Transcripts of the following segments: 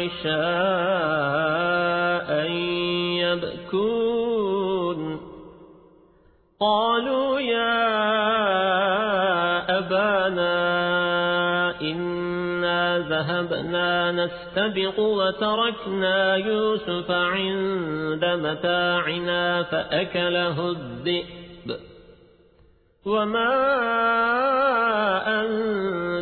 عشاء يبكون. قالوا يا أبانا إنا ذهبنا نستبق وتركنا يوسف عند متاعنا فأكله الذئب. وما أنت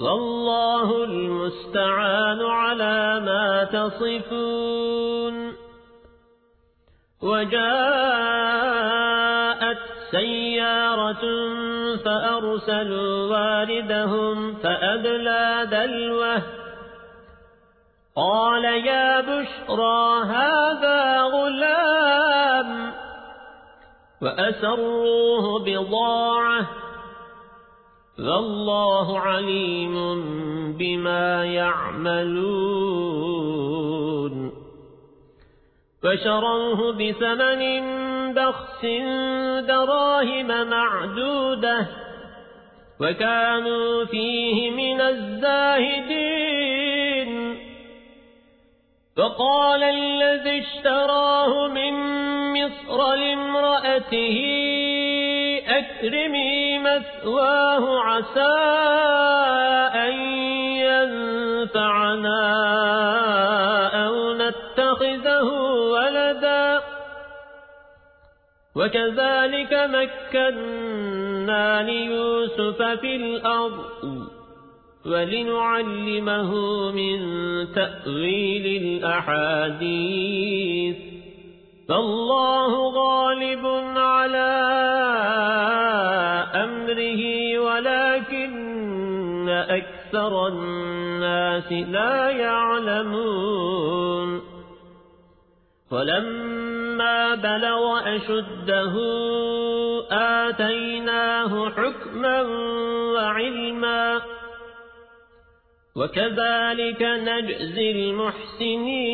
والله المستعان على ما تصفون. وجاءت سيارة فأرسلوا واردهم فأدلى دلوه. قال يا بشرى هذا غلام. وأسروه بضاعة والله عليم بما يعملون. فشروه بثمن بخس دراهم معدودة وكانوا فيه من الزاهدين. فقال الذي اشتراه من مصر لامرأته أكرمي مثواه عسى أن ينفعنا أو نتخذه ولدا. وكذلك مكنا ليوسف في الأرض ولنعلمه من تأويل الأحاديث. فالله غالب على أكثر الناس لا يعلمون. ولما بلغ أشده آتيناه حكما وعلما. وكذلك نجزي المحسنين.